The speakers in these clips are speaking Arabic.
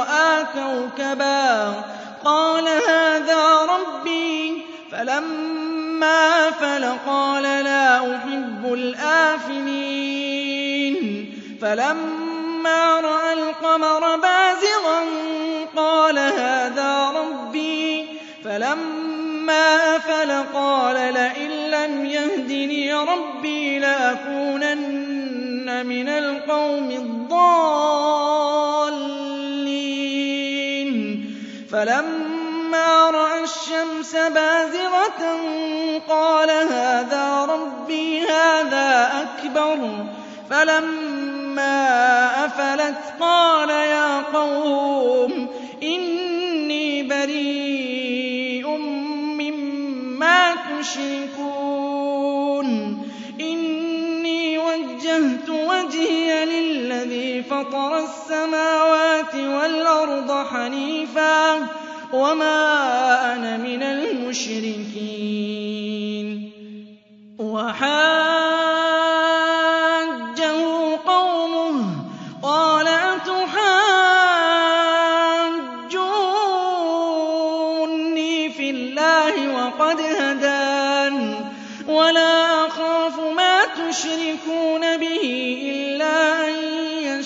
رأى كوكبا قال هذا ربي فلما أفل قال لا أحب الآفلين فلما رأى القمر بازغا قال هذا ربي فلما أفل قال لئن لم يهدني ربي لأكونن من القوم الضالين فلما رأى الشمس بازغة قال هذا ربي هذا أكبر. فلما أفلت قال فطر السماوات والأرض حنيفا وما أنا من المشركين. وحاجة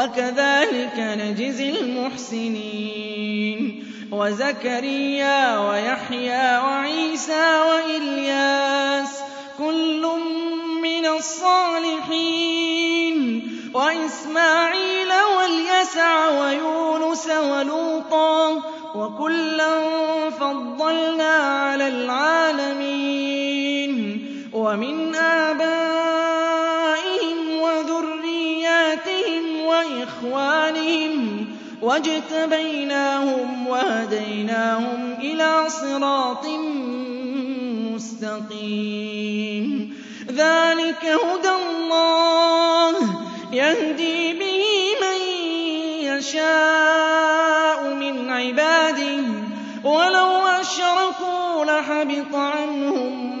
وَكَذَلِكَ نَجْزِي الْمُحْسِنِينَ. وَزَكَرِيَّا وَيَحْيَى وَعِيسَى وَإِلْيَاسَ كُلٌّ مِّنَ الصَّالِحِينَ. وَإِسْمَاعِيلَ وَالْيَسَعَ وَيُونُسَ وَلُوطًا وَكُلًّا فَضَّلْنَا عَلَى الْعَالَمِينَ. إخوانهم واجتبيناهم وهديناهم إلى صراط مستقيم. ذلك هدى الله يهدي به من يشاء من عباده. ولو أشركوا لحبط عنهم